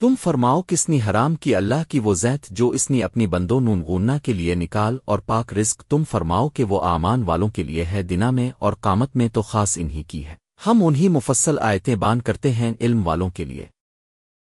تم فرماؤ کس نے حرام کی اللہ کی وہ زیت جو اس نے اپنی بندوں نون غننا کے لیے نکال اور پاک رزق تم فرماؤ کہ وہ آمان والوں کے لیے ہے دنا میں اور قامت میں تو خاص انہی کی ہے۔ ہم انہی مفصل آیتیں بان کرتے ہیں علم والوں کے لیے۔